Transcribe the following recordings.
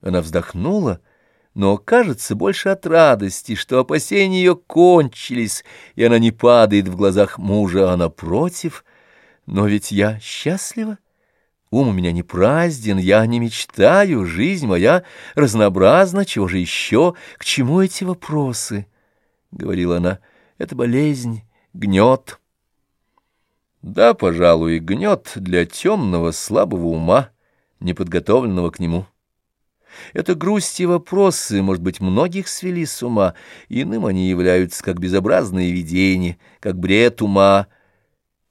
Она вздохнула, но, кажется, больше от радости, что опасения ее кончились, и она не падает в глазах мужа, а напротив. Но ведь я счастлива. Ум у меня не празден, я не мечтаю, жизнь моя разнообразна, чего же еще, к чему эти вопросы? — говорила она, — это болезнь, гнет. Да, пожалуй, гнет для темного, слабого ума, неподготовленного к нему. Это грусть и вопросы, может быть, многих свели с ума, иным они являются как безобразные видения, как бред ума.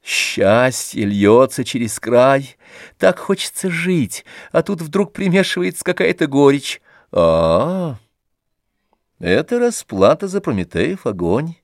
Счастье льется через край, так хочется жить, а тут вдруг примешивается какая-то горечь. А, -а, а Это расплата за Прометеев огонь.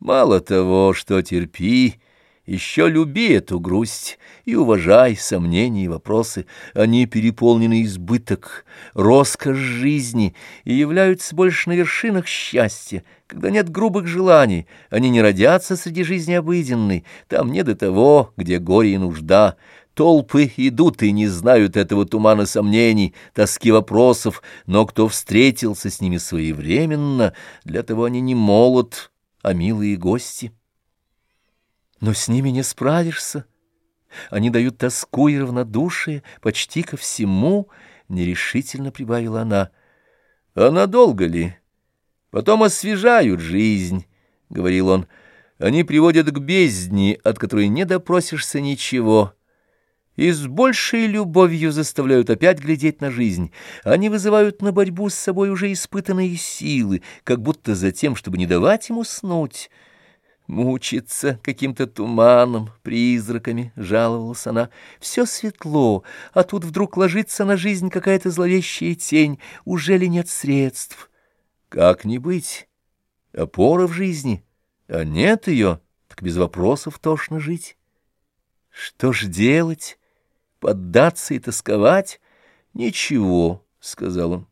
Мало того, что терпи, еще люби эту грусть и уважай сомнения и вопросы. Они переполнены избыток, роскошь жизни и являются больше на вершинах счастья, когда нет грубых желаний, они не родятся среди жизни обыденной, там не до того, где горе и нужда. Толпы идут и не знают этого тумана сомнений, тоски вопросов, но кто встретился с ними своевременно, для того они не молод, а милые гости. Но с ними не справишься. Они дают тоску и равнодушие почти ко всему, — нерешительно прибавила она. — А надолго ли? Потом освежают жизнь, — говорил он. Они приводят к бездне, от которой не допросишься ничего. И с большей любовью заставляют опять глядеть на жизнь. Они вызывают на борьбу с собой уже испытанные силы, как будто за тем, чтобы не давать ему снуть. Мучиться каким-то туманом, призраками, жаловалась она. Все светло, а тут вдруг ложится на жизнь какая-то зловещая тень. Уже ли нет средств? Как не быть? Опора в жизни. А нет ее, так без вопросов тошно жить. Что ж делать? Поддаться и тосковать? Ничего, — сказал он.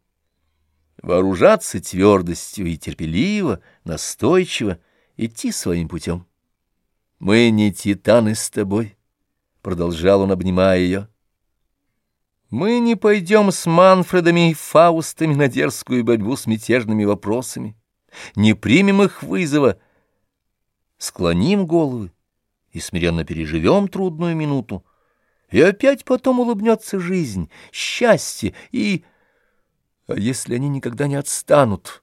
Вооружаться твердостью и терпеливо, настойчиво — идти своим путем. «Мы не титаны с тобой», — продолжал он, обнимая ее. «Мы не пойдем с Манфредами и Фаустами на дерзкую борьбу с мятежными вопросами, не примем их вызова, склоним головы и смиренно переживем трудную минуту, и опять потом улыбнется жизнь, счастье и... А если они никогда не отстанут?»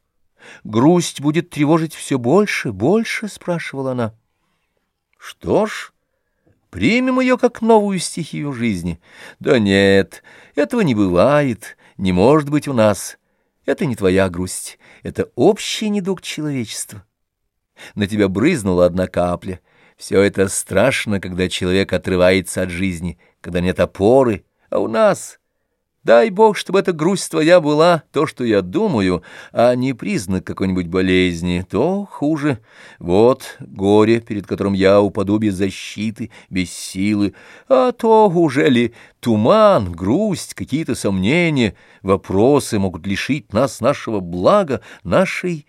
Грусть будет тревожить все больше, больше, — спрашивала она. Что ж, примем ее как новую стихию жизни. Да нет, этого не бывает, не может быть у нас. Это не твоя грусть, это общий недуг человечества. На тебя брызнула одна капля. Все это страшно, когда человек отрывается от жизни, когда нет опоры, а у нас... Дай Бог, чтобы эта грусть твоя была то, что я думаю, а не признак какой-нибудь болезни, то хуже. Вот горе, перед которым я упаду без защиты, без силы, а то уже ли туман, грусть, какие-то сомнения, вопросы могут лишить нас нашего блага, нашей